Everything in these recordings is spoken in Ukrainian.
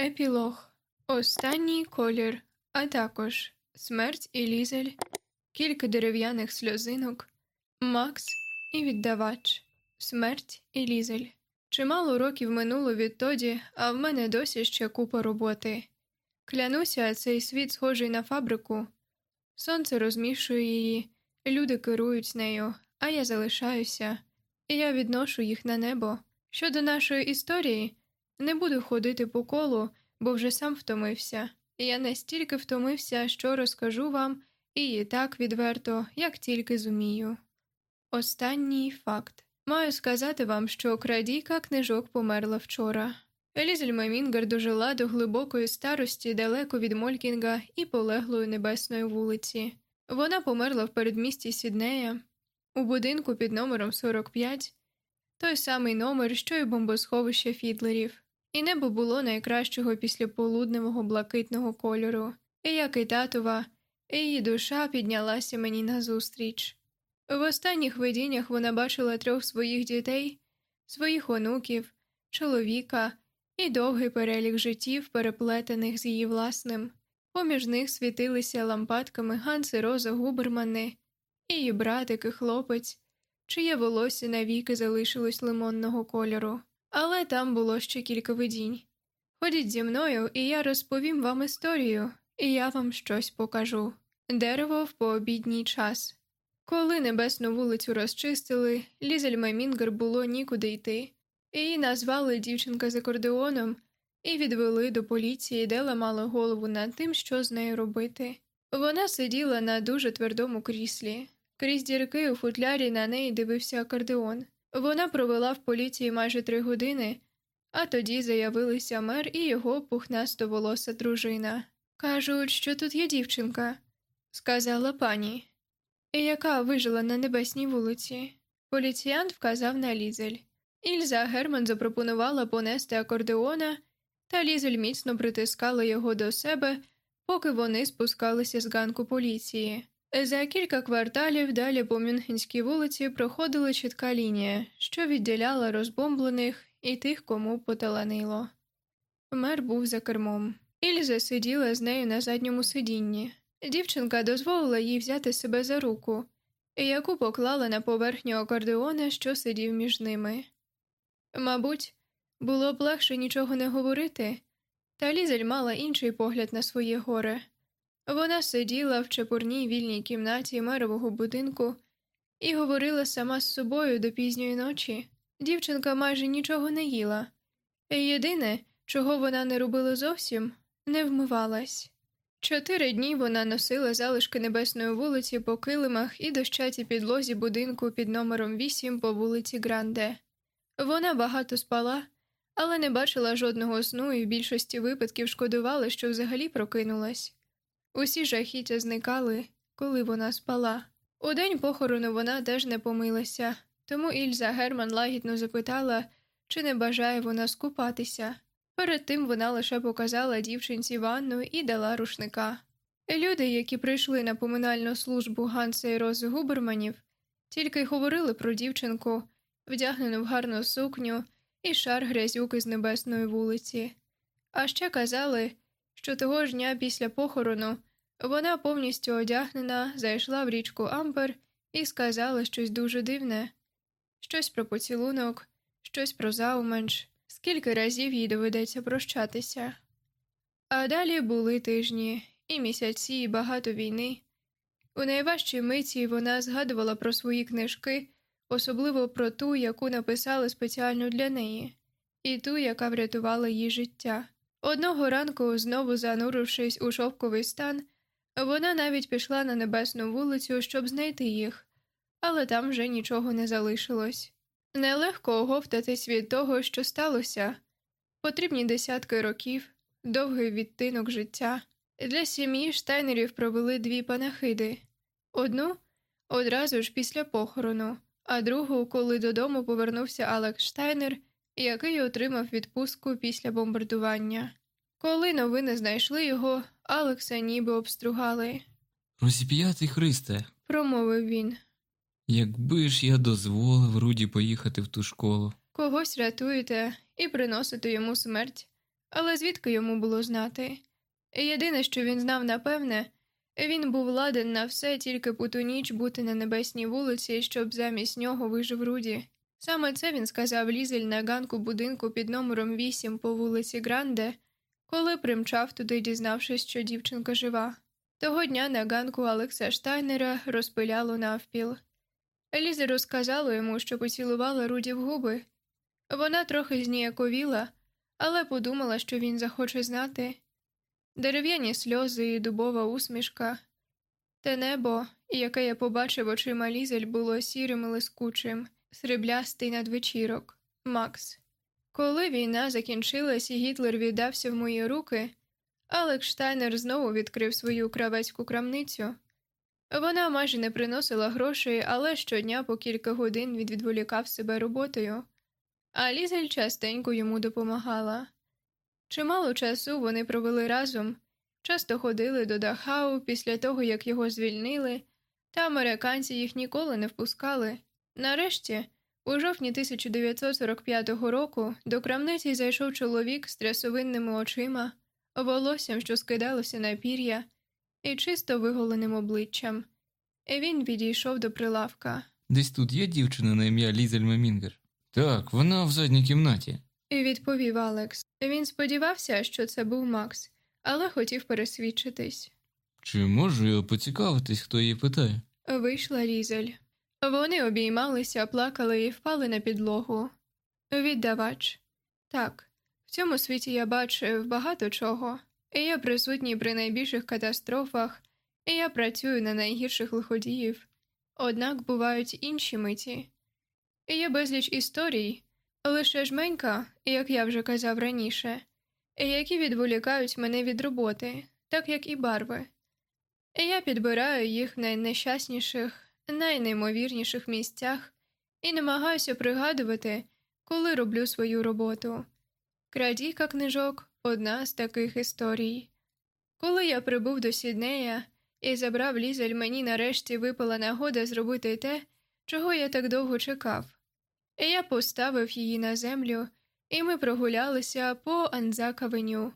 Епілог Останній колір, а також смерть і лізель, кілька дерев'яних сльозинок, Макс і віддавач, смерть і лізель. Чимало років минуло відтоді, а в мене досі ще купа роботи. Клянуся, цей світ схожий на фабрику. Сонце розмішує її, люди керують нею, а я залишаюся, і я відношу їх на небо. Щодо нашої історії, не буду ходити по колу, бо вже сам втомився. Я настільки втомився, що розкажу вам і так відверто, як тільки зумію. Останній факт маю сказати вам, що крадійка книжок померла вчора. Елізель Мемінгер дожила до глибокої старості далеко від Молькінга і полеглої небесної вулиці. Вона померла в передмісті Сіднея у будинку під номером 45, той самий номер, що й бомбосховище Фідлерів, і небо було найкращого після полудневого блакитного кольору, і як і татова, і її душа піднялася мені назустріч. В останніх видіннях вона бачила трьох своїх дітей, своїх онуків, чоловіка і довгий перелік життів, переплетених з її власним. Поміж них світилися лампадками Ганси Роза Губермани, і її братик і хлопець, чиє волосся навіки залишилось лимонного кольору, але там було ще кілька видінь. Ходіть зі мною, і я розповім вам історію, і я вам щось покажу. Дерево в пообідній час. Коли небесну вулицю розчистили, лізель Мемінгер було нікуди йти. Її назвали дівчинка з акордеоном і відвели до поліції, де ламали голову над тим, що з нею робити. Вона сиділа на дуже твердому кріслі. Крізь дірки у футлярі на неї дивився акордеон. Вона провела в поліції майже три години, а тоді заявилися мер і його пухнастоволоса дружина. Кажуть, що тут є дівчинка, сказала пані, і яка вижила на небесній вулиці. Поліціянт вказав на лізель. Ільза Герман запропонувала понести акордеона, та лізель міцно притискала його до себе, поки вони спускалися з ганку поліції. За кілька кварталів далі по Мюнхенській вулиці проходила чітка лінія, що відділяла розбомблених і тих, кому поталанило. Мер був за кермом. Ільза сиділа з нею на задньому сидінні. Дівчинка дозволила їй взяти себе за руку, яку поклала на поверхню акордеона, що сидів між ними. Мабуть, було б легше нічого не говорити, та Лізель мала інший погляд на своє горе. Вона сиділа в чепурній вільній кімнаті мерового будинку і говорила сама з собою до пізньої ночі. Дівчинка майже нічого не їла. Єдине, чого вона не робила зовсім, не вмивалась. Чотири дні вона носила залишки небесної вулиці по килимах і дощатій підлозі будинку під номером 8 по вулиці Гранде. Вона багато спала, але не бачила жодного сну і в більшості випадків шкодувала, що взагалі прокинулась. Усі жахіття зникали, коли вона спала. У день похорону вона теж не помилася, тому Ільза Герман лагідно запитала, чи не бажає вона скупатися. Перед тим вона лише показала дівчинці ванну і дала рушника. Люди, які прийшли на поминальну службу Ганса і Рози Губерманів, тільки й говорили про дівчинку, вдягнену в гарну сукню і шар грязюки з небесної вулиці. А ще казали, що того ж дня після похорону вона повністю одягнена, зайшла в річку Ампер і сказала щось дуже дивне щось про поцілунок, щось про зауменш, скільки разів їй доведеться прощатися. А далі були тижні, і місяці, і багато війни. У найважчій миті вона згадувала про свої книжки, особливо про ту, яку написали спеціально для неї, і ту, яка врятувала її життя. Одного ранку, знову занурившись у шовковий стан, вона навіть пішла на небесну вулицю, щоб знайти їх, але там вже нічого не залишилось. Нелегко оговтатись від того, що сталося потрібні десятки років, довгий відтинок життя. Для сім'ї штайнерів провели дві панахиди одну одразу ж після похорону, а другу, коли додому повернувся Алекс Штайнер, який отримав відпустку після бомбардування. Коли новини знайшли його, Алекса ніби обстругали. Розіп'ятий Христе, Промовив він. якби ж я дозволив Руді поїхати в ту школу. Когось рятуєте і приносите йому смерть, Але звідки йому було знати? Єдине, що він знав напевне, він був ладен на все, тільки у ту ніч бути на небесній вулиці, щоб замість нього вижив Руді. Саме це він сказав Лізель на ганку будинку під номером 8 по вулиці Гранде, коли примчав туди, дізнавшись, що дівчинка жива. Того дня на ганку Алекса Штайнера розпиляло навпіл. Ліза розказала йому, що поцілувала Руді в губи. Вона трохи зніяковіла, але подумала, що він захоче знати. Дерев'яні сльози і дубова усмішка. Те небо, яке я побачив очима Лізель, було сірим і лискучим, сріблястий надвечірок. Макс. Коли війна закінчилась і Гітлер віддався в мої руки, Алекс Штайнер знову відкрив свою кравецьку крамницю. Вона майже не приносила грошей, але щодня по кілька годин відволікав себе роботою, а Лізель частенько йому допомагала. Чимало часу вони провели разом, часто ходили до Дахау після того, як його звільнили, та американці їх ніколи не впускали. Нарешті, у жовтні 1945 року, до крамниці зайшов чоловік з трясовинними очима, волоссям, що скидалося на пір'я, і чисто виголеним обличчям. І він підійшов до прилавка. Десь тут є дівчина на ім'я Лізель Мемінгер? Так, вона в задній кімнаті. І відповів Алекс. Він сподівався, що це був Макс, але хотів пересвідчитись. Чи можу я поцікавитись, хто її питає? Вийшла Різель. Вони обіймалися, плакали і впали на підлогу. Віддавач. Так, в цьому світі я бачив багато чого, і я присутній при найбільших катастрофах, і я працюю на найгірших лиходіїв. Однак бувають інші миті. І є безліч історій, лише жменька, як я вже казав раніше, які відволікають мене від роботи, так як і барви. І я підбираю їх найнещасніших, найнеймовірніших місцях і намагаюся пригадувати, коли роблю свою роботу. Крадійка книжок одна з таких історій. Коли я прибув до Сіднея і забрав лізель, мені нарешті випала нагода зробити те, чого я так довго чекав. І я поставив її на землю, і ми прогулялися по Анзак-авеню,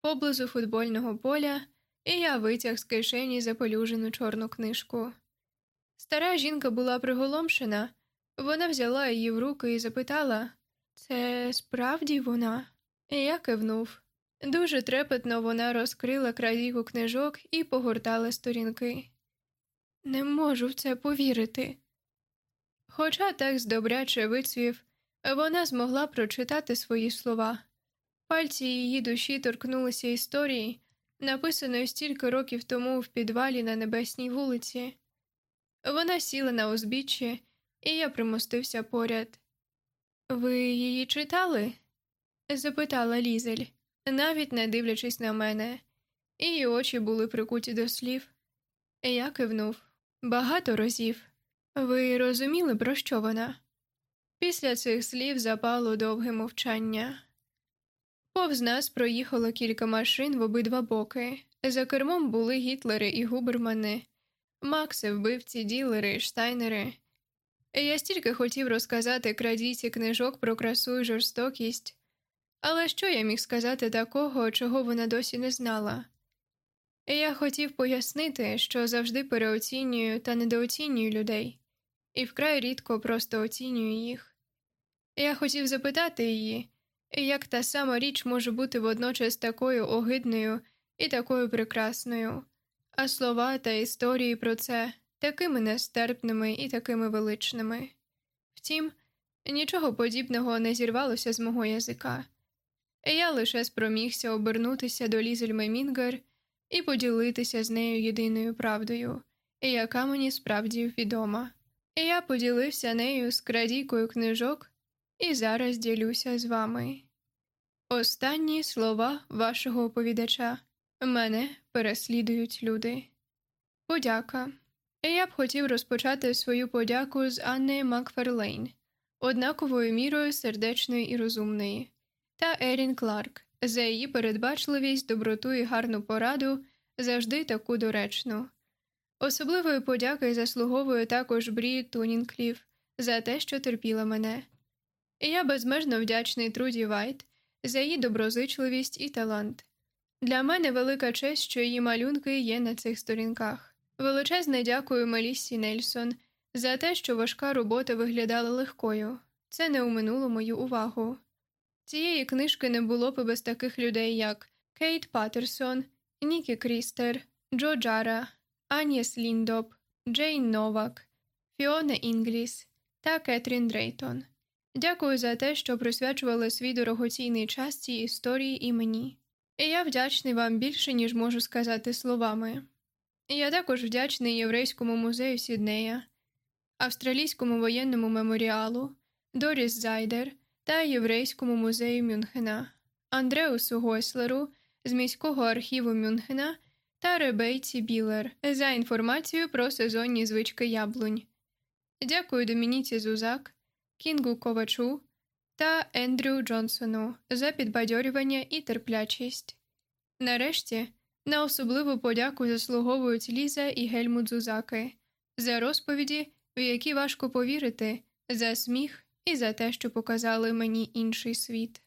поблизу футбольного поля, і я витяг з кишені заполюжену чорну книжку. Стара жінка була приголомшена, вона взяла її в руки і запитала це справді вона? Я кивнув. Дуже трепетно вона розкрила крадійку книжок і погортала сторінки. Не можу в це повірити. Хоча текст добряче вицвів, вона змогла прочитати свої слова. Пальці її душі торкнулися історії, написаної стільки років тому в підвалі на небесній вулиці. Вона сіла на узбіччі, і я примостився поряд. Ви її читали? запитала Лізель, навіть не дивлячись на мене, її очі були прикуті до слів. Я кивнув багато разів. Ви розуміли, про що вона? Після цих слів запало довге мовчання. Повз нас проїхало кілька машин в обидва боки. За кермом були гітлери і губермани, Макси, вбивці, ділери, штайнери. Я стільки хотів розказати крадійці книжок про красу і жорстокість, але що я міг сказати такого, чого вона досі не знала? Я хотів пояснити, що завжди переоцінюю та недооцінюю людей, і вкрай рідко просто оцінюю їх. Я хотів запитати її, як та сама річ може бути водночас такою огидною і такою прекрасною, а слова та історії про це такими нестерпними і такими величними. Втім, нічого подібного не зірвалося з мого язика. Я лише спромігся обернутися до Лізель Мемінгер і поділитися з нею єдиною правдою, яка мені справді відома. Я поділився нею з крадійкою книжок і зараз ділюся з вами. Останні слова вашого оповідача мене переслідують люди. Подяка. Я б хотів розпочати свою подяку з Анни Макферлейн, однаковою мірою сердечної і розумної, та Ерін Кларк за її передбачливість, доброту і гарну пораду завжди таку доречну. Особливої подяки заслуговує також Брі Туннікліф за те, що терпіла мене. Я безмежно вдячний Труді Вайт за її доброзичливість і талант. Для мене велика честь, що її малюнки є на цих сторінках. Величезне дякую Меліссі Нельсон за те, що важка робота виглядала легкою. Це не оминуло мою увагу. Цієї книжки не було б без таких людей, як Кейт Паттерсон, Нікі Крістер, Джо Джара, Аніс Ліндоп, Джейн Новак, Фіона Інгліс та Кетрін Дрейтон. Дякую за те, що присвячували свій дорогоцінний час цій історії і мені. Я вдячний вам більше, ніж можу сказати словами. Я також вдячний Єврейському музею Сіднея, Австралійському воєнному меморіалу, Доріс Зайдер та Єврейському музею Мюнхена, Андреусу Гойслеру з міського архіву Мюнхена та Ребейці Білер за інформацію про сезонні звички яблунь. Дякую Домініці Зузак, Кінгу Ковачу та Ендрю Джонсону за підбадьорювання і терплячість. Нарешті, на особливу подяку заслуговують Ліза і Гельмут Зузаки за розповіді, в які важко повірити, за сміх і за те, що показали мені інший світ.